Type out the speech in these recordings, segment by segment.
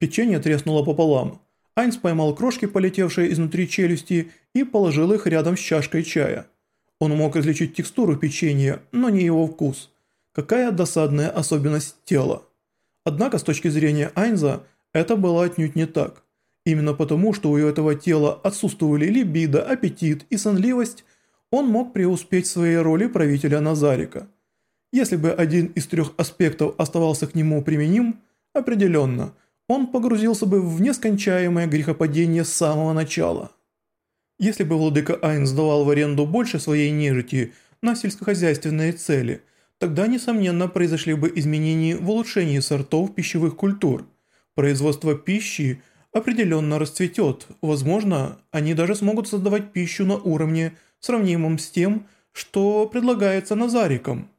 Печенье треснуло пополам. Айнс поймал крошки, полетевшие изнутри челюсти, и положил их рядом с чашкой чая. Он мог различить текстуру печенья, но не его вкус. Какая досадная особенность тела. Однако с точки зрения Айнза это было отнюдь не так. Именно потому, что у этого тела отсутствовали либидо, аппетит и сонливость, он мог преуспеть в своей роли правителя Назарика. Если бы один из трех аспектов оставался к нему применим, определенно, он погрузился бы в нескончаемое грехопадение с самого начала. Если бы владыка Айн сдавал в аренду больше своей нежити на сельскохозяйственные цели, тогда, несомненно, произошли бы изменения в улучшении сортов пищевых культур. Производство пищи определенно расцветет, возможно, они даже смогут создавать пищу на уровне, сравнимом с тем, что предлагается Назариком.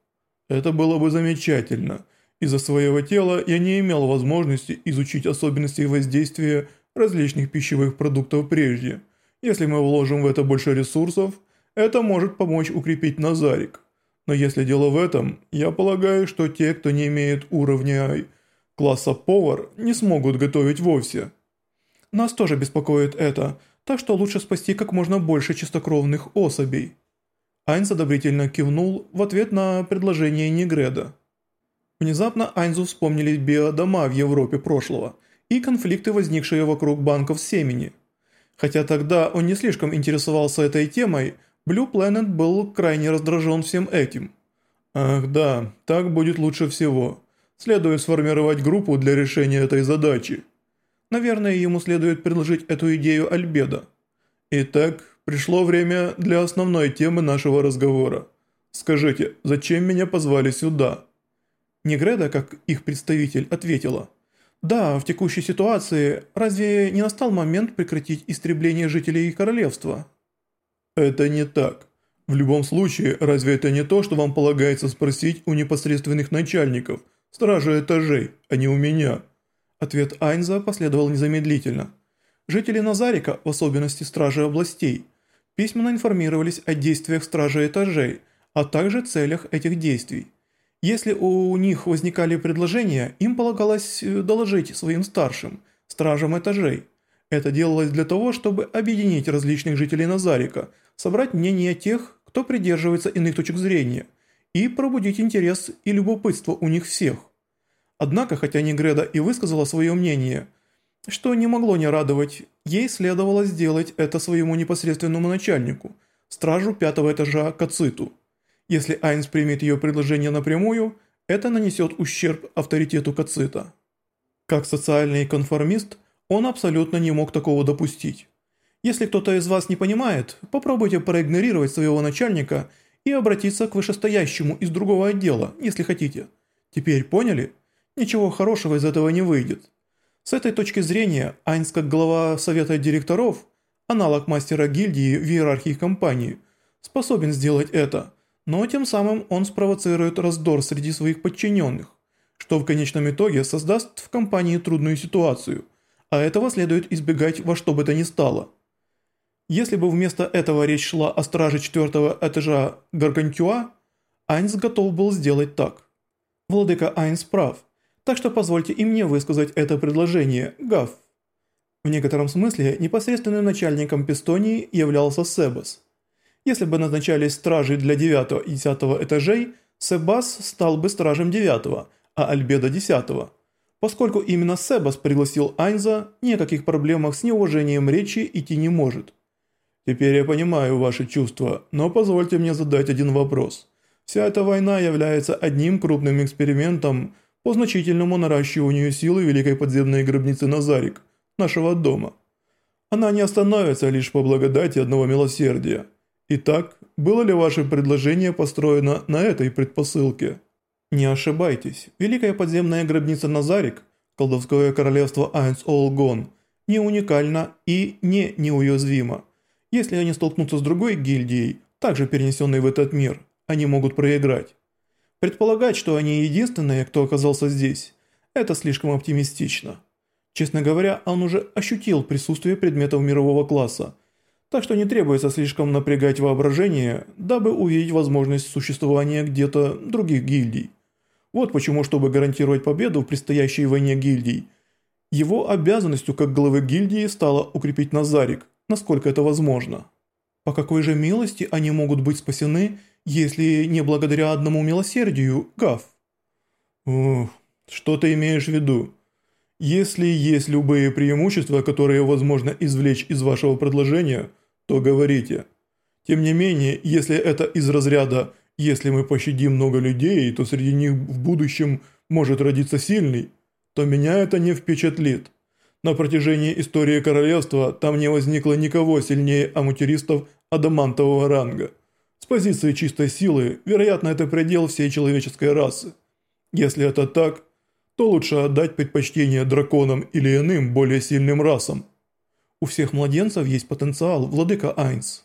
Это было бы замечательно. Из-за своего тела я не имел возможности изучить особенности воздействия различных пищевых продуктов прежде – если мы вложим в это больше ресурсов, это может помочь укрепить Назарик. Но если дело в этом, я полагаю, что те, кто не имеет уровня класса повар, не смогут готовить вовсе. Нас тоже беспокоит это, так что лучше спасти как можно больше чистокровных особей. Айнс одобрительно кивнул в ответ на предложение Негреда. Внезапно Айнзу вспомнились биодома в Европе прошлого и конфликты, возникшие вокруг банков семени – Хотя тогда он не слишком интересовался этой темой, Blue Planet был крайне раздражен всем этим. Ах да, так будет лучше всего. Следует сформировать группу для решения этой задачи. Наверное, ему следует предложить эту идею Альбедо. Итак, пришло время для основной темы нашего разговора. Скажите, зачем меня позвали сюда? Негреда, как их представитель, ответила – да, в текущей ситуации разве не настал момент прекратить истребление жителей королевства? Это не так. В любом случае, разве это не то, что вам полагается спросить у непосредственных начальников, стражи этажей, а не у меня? Ответ Айнза последовал незамедлительно. Жители Назарика, в особенности стражи областей, письменно информировались о действиях стражи этажей, а также целях этих действий. Если у них возникали предложения, им полагалось э, доложить своим старшим, стражам этажей. Это делалось для того, чтобы объединить различных жителей Назарика, собрать мнение тех, кто придерживается иных точек зрения, и пробудить интерес и любопытство у них всех. Однако, хотя Негреда и высказала свое мнение, что не могло не радовать, ей следовало сделать это своему непосредственному начальнику, стражу пятого этажа Кациту. Если Айнс примет ее предложение напрямую, это нанесет ущерб авторитету Кацита. Как социальный конформист, он абсолютно не мог такого допустить. Если кто-то из вас не понимает, попробуйте проигнорировать своего начальника и обратиться к вышестоящему из другого отдела, если хотите. Теперь поняли? Ничего хорошего из этого не выйдет. С этой точки зрения, Айнс как глава совета директоров, аналог мастера гильдии в иерархии компании, способен сделать это – но тем самым он спровоцирует раздор среди своих подчиненных, что в конечном итоге создаст в компании трудную ситуацию, а этого следует избегать во что бы то ни стало. Если бы вместо этого речь шла о страже четвертого этажа Гаргантюа, Айнс готов был сделать так. Владыка Айнс прав, так что позвольте и мне высказать это предложение, Гав. В некотором смысле непосредственным начальником Пестонии являлся Себас – если бы назначались стражи для 9 и 10 этажей, Себас стал бы стражем 9, а Альбеда 10. Поскольку именно Себас пригласил Айнза, ни о каких проблемах с неуважением речи идти не может. Теперь я понимаю ваши чувства, но позвольте мне задать один вопрос. Вся эта война является одним крупным экспериментом по значительному наращиванию силы Великой подземной гробницы Назарик, нашего дома. Она не остановится лишь по благодати одного милосердия. Итак, было ли ваше предложение построено на этой предпосылке? Не ошибайтесь, Великая подземная гробница Назарик, колдовское королевство Айнс Олгон, не уникально и не неуязвимо. Если они столкнутся с другой гильдией, также перенесенной в этот мир, они могут проиграть. Предполагать, что они единственные, кто оказался здесь, это слишком оптимистично. Честно говоря, он уже ощутил присутствие предметов мирового класса – так что не требуется слишком напрягать воображение, дабы увидеть возможность существования где-то других гильдий. Вот почему, чтобы гарантировать победу в предстоящей войне гильдий, Его обязанностью как главы гильдии стало укрепить Назарик, насколько это возможно. По какой же милости они могут быть спасены, если не благодаря одному милосердию, Гав? Ух, что ты имеешь в виду? Если есть любые преимущества, которые возможно извлечь из вашего предложения, то говорите. Тем не менее, если это из разряда «если мы пощадим много людей, то среди них в будущем может родиться сильный», то меня это не впечатлит. На протяжении истории королевства там не возникло никого сильнее амутеристов адамантового ранга. С позиции чистой силы, вероятно, это предел всей человеческой расы. Если это так, то лучше отдать предпочтение драконам или иным более сильным расам. У всех младенцев есть потенциал, владыка Айнс.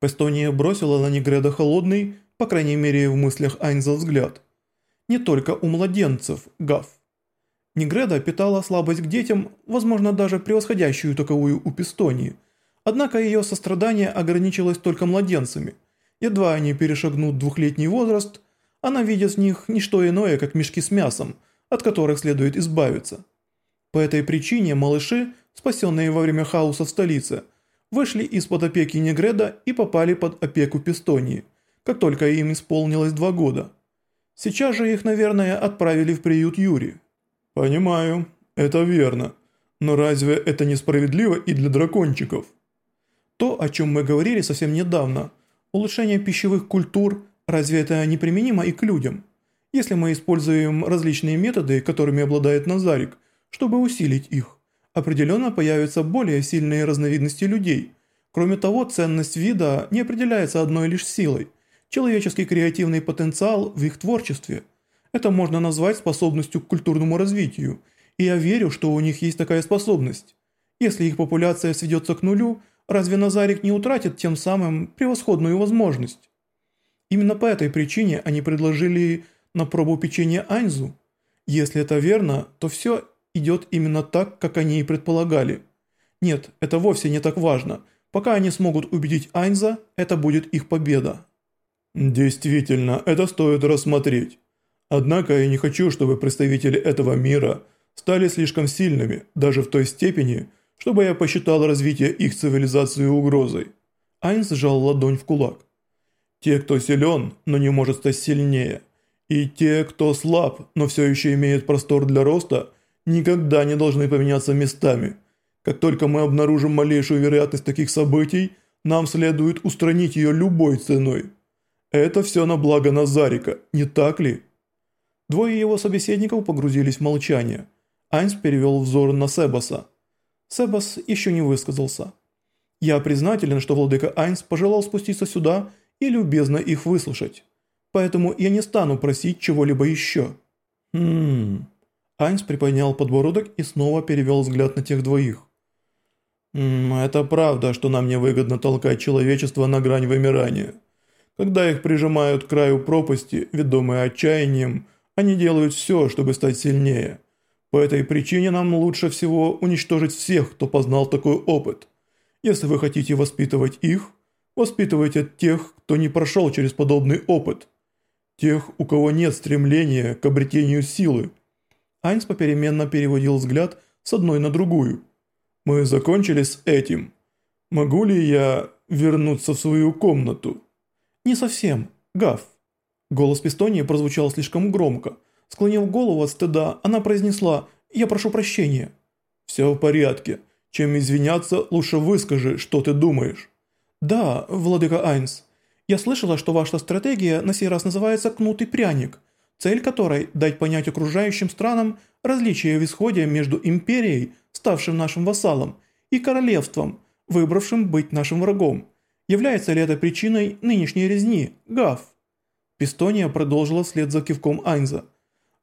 Пестония бросила на Негреда холодный, по крайней мере в мыслях Айнза взгляд. Не только у младенцев, Гав. Негреда питала слабость к детям, возможно даже превосходящую таковую у Пестонии. Однако ее сострадание ограничилось только младенцами. Едва они перешагнут двухлетний возраст, она видит в них не что иное, как мешки с мясом, от которых следует избавиться. По этой причине малыши, спасенные во время хаоса в столице – вышли из-под опеки Негреда и попали под опеку Пестонии, как только им исполнилось два года. Сейчас же их, наверное, отправили в приют Юри. Понимаю, это верно. Но разве это несправедливо и для дракончиков? То, о чем мы говорили совсем недавно, улучшение пищевых культур, разве это не применимо и к людям? Если мы используем различные методы, которыми обладает Назарик, чтобы усилить их, определенно появятся более сильные разновидности людей. Кроме того, ценность вида не определяется одной лишь силой. Человеческий креативный потенциал в их творчестве. Это можно назвать способностью к культурному развитию, и я верю, что у них есть такая способность. Если их популяция сведется к нулю, разве Назарик не утратит тем самым превосходную возможность? Именно по этой причине они предложили на пробу печенье Аньзу. Если это верно, то все идет именно так, как они и предполагали. Нет, это вовсе не так важно. Пока они смогут убедить Айнза, это будет их победа. Действительно, это стоит рассмотреть. Однако я не хочу, чтобы представители этого мира стали слишком сильными, даже в той степени, чтобы я посчитал развитие их цивилизации угрозой. Айнс сжал ладонь в кулак. Те, кто силен, но не может стать сильнее, и те, кто слаб, но все еще имеет простор для роста – никогда не должны поменяться местами. Как только мы обнаружим малейшую вероятность таких событий, нам следует устранить ее любой ценой. Это все на благо Назарика, не так ли? Двое его собеседников погрузились в молчание. Айнс перевел взор на Себаса. Себас еще не высказался. Я признателен, что владыка Айнс пожелал спуститься сюда и любезно их выслушать. Поэтому я не стану просить чего-либо еще. Хм... Айнс приподнял подбородок и снова перевел взгляд на тех двоих. «Это правда, что нам невыгодно толкать человечество на грань вымирания. Когда их прижимают к краю пропасти, ведомые отчаянием, они делают все, чтобы стать сильнее. По этой причине нам лучше всего уничтожить всех, кто познал такой опыт. Если вы хотите воспитывать их, воспитывайте тех, кто не прошел через подобный опыт. Тех, у кого нет стремления к обретению силы, Айнс попеременно переводил взгляд с одной на другую. «Мы закончили с этим. Могу ли я вернуться в свою комнату?» «Не совсем. Гав». Голос Пистонии прозвучал слишком громко. Склонив голову от стыда, она произнесла «Я прошу прощения». «Все в порядке. Чем извиняться, лучше выскажи, что ты думаешь». «Да, владыка Айнс. Я слышала, что ваша стратегия на сей раз называется «кнут и пряник» цель которой – дать понять окружающим странам различия в исходе между империей, ставшим нашим вассалом, и королевством, выбравшим быть нашим врагом. Является ли это причиной нынешней резни, Гав? Пистония продолжила вслед за кивком Айнза.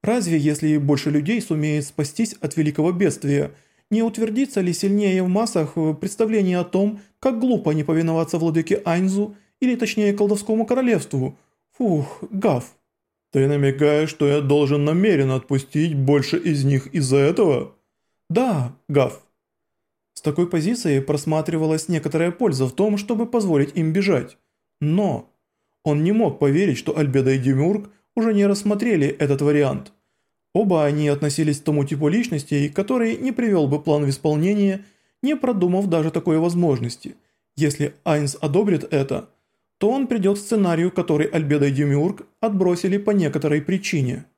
Разве если больше людей сумеет спастись от великого бедствия, не утвердится ли сильнее в массах представление о том, как глупо не повиноваться владыке Айнзу или точнее колдовскому королевству? Фух, Гав. Ты намекаешь, что я должен намеренно отпустить больше из них из-за этого? Да, Гав. С такой позиции просматривалась некоторая польза в том, чтобы позволить им бежать. Но он не мог поверить, что Альбеда и Демюрк уже не рассмотрели этот вариант. Оба они относились к тому типу личностей, который не привел бы план в исполнение, не продумав даже такой возможности. Если Айнс одобрит это, то он придет к сценарию, который Альбедо и Демиург отбросили по некоторой причине –